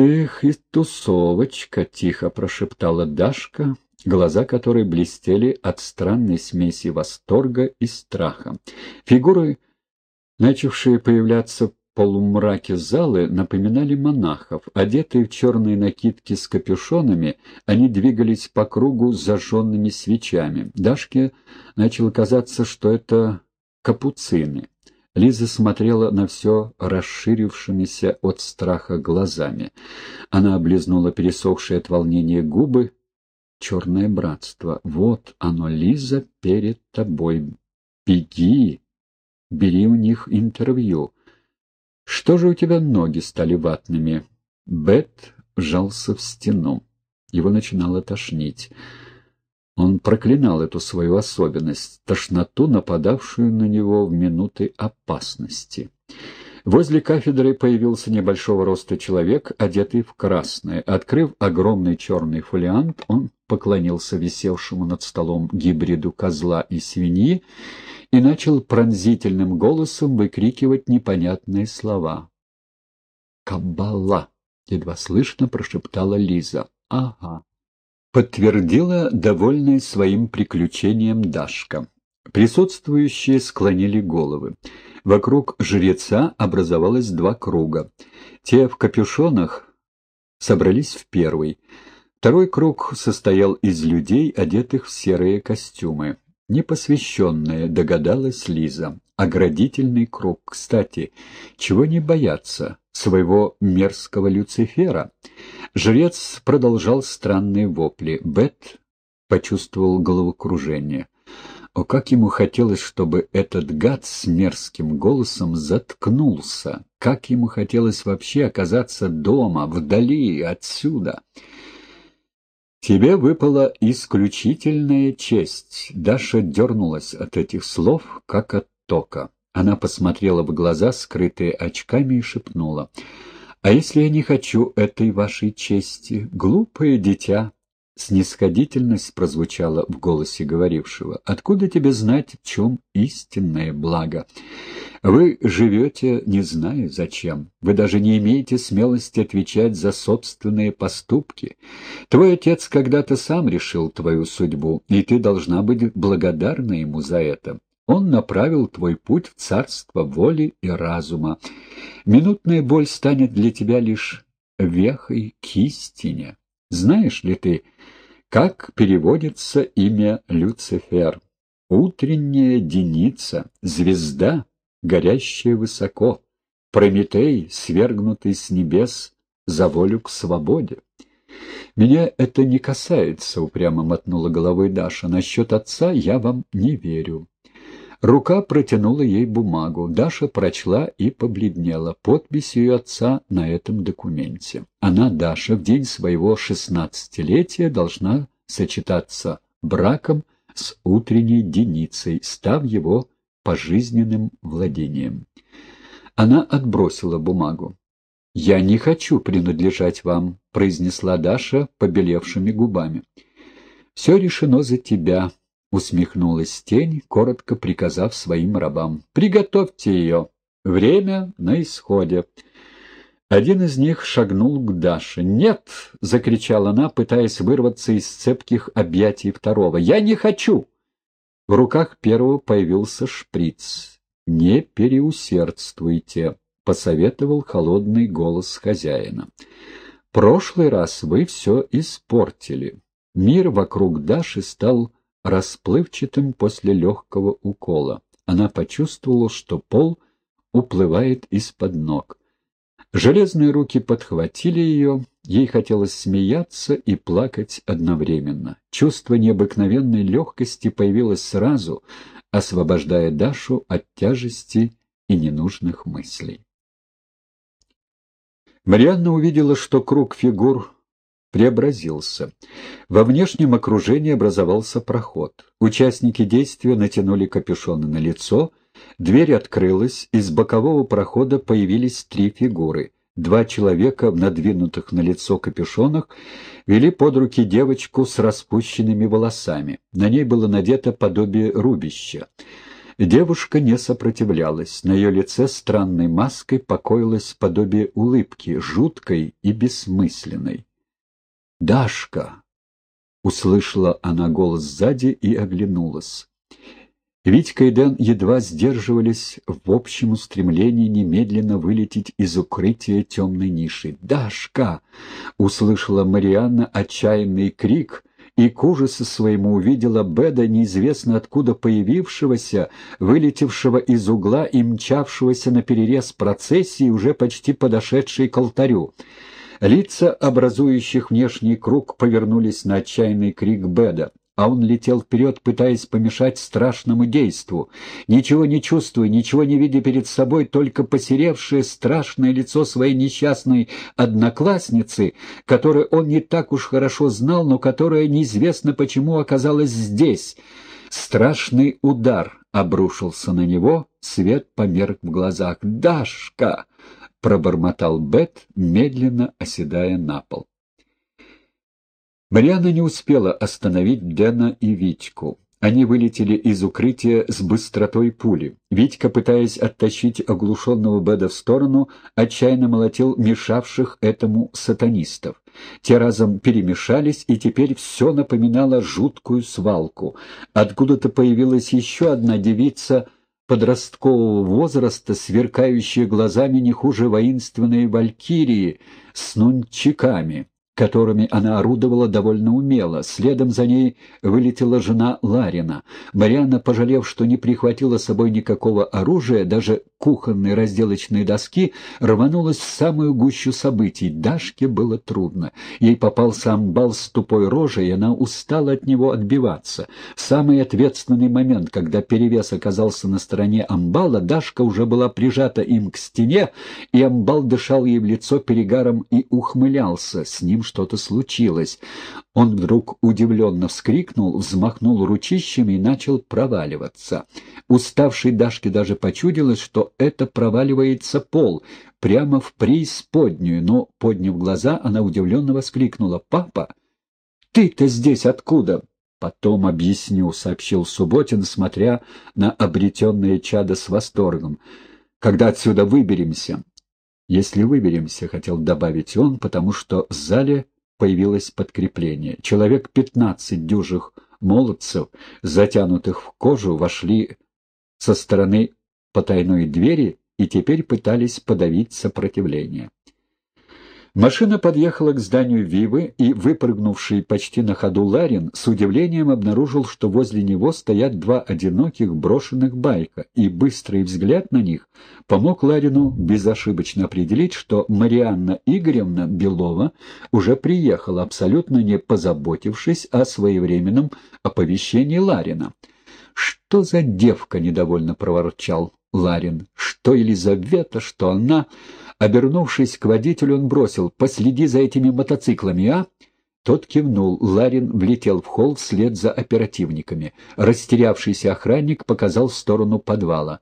«Эх, и тусовочка!» — тихо прошептала Дашка, глаза которой блестели от странной смеси восторга и страха. Фигуры, начавшие появляться в полумраке залы, напоминали монахов. Одетые в черные накидки с капюшонами, они двигались по кругу с зажженными свечами. Дашке начало казаться, что это капуцины. Лиза смотрела на все расширившимися от страха глазами. Она облизнула пересохшие от волнения губы. «Черное братство! Вот оно, Лиза, перед тобой! Беги! Бери у них интервью! Что же у тебя ноги стали ватными?» Бет вжался в стену. Его начинало тошнить. Он проклинал эту свою особенность, тошноту, нападавшую на него в минуты опасности. Возле кафедры появился небольшого роста человек, одетый в красное. Открыв огромный черный фолиант, он поклонился висевшему над столом гибриду козла и свиньи и начал пронзительным голосом выкрикивать непонятные слова. «Каббала!» — едва слышно прошептала Лиза. «Ага, подтвердила довольная своим приключением Дашка. Присутствующие склонили головы. Вокруг жреца образовалось два круга. Те в капюшонах собрались в первый. Второй круг состоял из людей, одетых в серые костюмы. Непосвященная, догадалась Лиза. Оградительный круг. Кстати, чего не бояться? Своего мерзкого Люцифера? Жрец продолжал странные вопли. Бет почувствовал головокружение. О, как ему хотелось, чтобы этот гад с мерзким голосом заткнулся! Как ему хотелось вообще оказаться дома, вдали, отсюда! «Тебе выпала исключительная честь». Даша дернулась от этих слов, как от тока. Она посмотрела в глаза, скрытые очками, и шепнула. «А если я не хочу этой вашей чести? Глупое дитя!» Снисходительность прозвучала в голосе говорившего. «Откуда тебе знать, в чем истинное благо? Вы живете, не зная зачем. Вы даже не имеете смелости отвечать за собственные поступки. Твой отец когда-то сам решил твою судьбу, и ты должна быть благодарна ему за это. Он направил твой путь в царство воли и разума. Минутная боль станет для тебя лишь вехой к истине. Знаешь ли ты, как переводится имя Люцифер? Утренняя деница, звезда, горящая высоко, Прометей, свергнутый с небес за волю к свободе. «Меня это не касается», — упрямо мотнула головой Даша. «Насчет отца я вам не верю». Рука протянула ей бумагу. Даша прочла и побледнела. Подпись ее отца на этом документе. Она, Даша, в день своего шестнадцатилетия должна сочетаться браком с утренней деницей, став его пожизненным владением. Она отбросила бумагу. «Я не хочу принадлежать вам», — произнесла Даша побелевшими губами. «Все решено за тебя», — усмехнулась тень, коротко приказав своим рабам. «Приготовьте ее. Время на исходе». Один из них шагнул к Даше. «Нет!» — закричала она, пытаясь вырваться из цепких объятий второго. «Я не хочу!» В руках первого появился шприц. «Не переусердствуйте», — посоветовал холодный голос хозяина. «Прошлый раз вы все испортили». Мир вокруг Даши стал расплывчатым после легкого укола. Она почувствовала, что пол уплывает из-под ног. Железные руки подхватили ее, ей хотелось смеяться и плакать одновременно. Чувство необыкновенной легкости появилось сразу, освобождая Дашу от тяжести и ненужных мыслей. Марианна увидела, что круг фигур преобразился. Во внешнем окружении образовался проход. Участники действия натянули капюшоны на лицо, дверь открылась, из бокового прохода появились три фигуры. Два человека в надвинутых на лицо капюшонах вели под руки девочку с распущенными волосами. На ней было надето подобие рубища. Девушка не сопротивлялась. На ее лице странной маской покоилось подобие улыбки, жуткой и бессмысленной. «Дашка!» — услышала она голос сзади и оглянулась. Витька и Дэн едва сдерживались в общем устремлении немедленно вылететь из укрытия темной ниши. «Дашка!» — услышала Марианна отчаянный крик, и к ужасу своему увидела Беда, неизвестно откуда появившегося, вылетевшего из угла и мчавшегося на перерез процессии, уже почти подошедшей к алтарю. Лица, образующих внешний круг, повернулись на отчаянный крик Беда а он летел вперед, пытаясь помешать страшному действу. Ничего не чувствуя, ничего не видя перед собой, только посеревшее страшное лицо своей несчастной одноклассницы, которую он не так уж хорошо знал, но которая неизвестно почему оказалась здесь. Страшный удар обрушился на него, свет померк в глазах. «Дашка!» — пробормотал Бет, медленно оседая на пол. Мариана не успела остановить Дэна и Витьку. Они вылетели из укрытия с быстротой пули. Витька, пытаясь оттащить оглушенного Беда в сторону, отчаянно молотил мешавших этому сатанистов. Те разом перемешались, и теперь все напоминало жуткую свалку. Откуда-то появилась еще одна девица подросткового возраста, сверкающая глазами не хуже воинственной валькирии с нунчиками которыми она орудовала довольно умело. Следом за ней вылетела жена Ларина. Марианна, пожалев, что не прихватила с собой никакого оружия, даже кухонной разделочной доски, рванулась в самую гущу событий. Дашке было трудно. Ей попался амбал с тупой рожей, и она устала от него отбиваться. В самый ответственный момент, когда перевес оказался на стороне амбала, Дашка уже была прижата им к стене, и амбал дышал ей в лицо перегаром и ухмылялся. С ним что-то случилось. Он вдруг удивленно вскрикнул, взмахнул ручищами и начал проваливаться. Уставшей Дашке даже почудилось, что это проваливается пол, прямо в преисподнюю, но, подняв глаза, она удивленно воскликнула. «Папа, ты-то здесь откуда?» «Потом объясню», — сообщил Субботин, смотря на обретенное чадо с восторгом. «Когда отсюда выберемся?» «Если выберемся», — хотел добавить он, потому что в зале появилось подкрепление. Человек пятнадцать дюжих молодцев, затянутых в кожу, вошли со стороны потайной двери и теперь пытались подавить сопротивление. Машина подъехала к зданию Вивы, и выпрыгнувший почти на ходу Ларин с удивлением обнаружил, что возле него стоят два одиноких брошенных байка, и быстрый взгляд на них помог Ларину безошибочно определить, что Марианна Игоревна Белова уже приехала, абсолютно не позаботившись о своевременном оповещении Ларина. «Что за девка?» — недовольно проворчал Ларин. «Что Елизавета, что она...» Обернувшись к водителю, он бросил «Последи за этими мотоциклами, а?» Тот кивнул. Ларин влетел в холл вслед за оперативниками. Растерявшийся охранник показал в сторону подвала.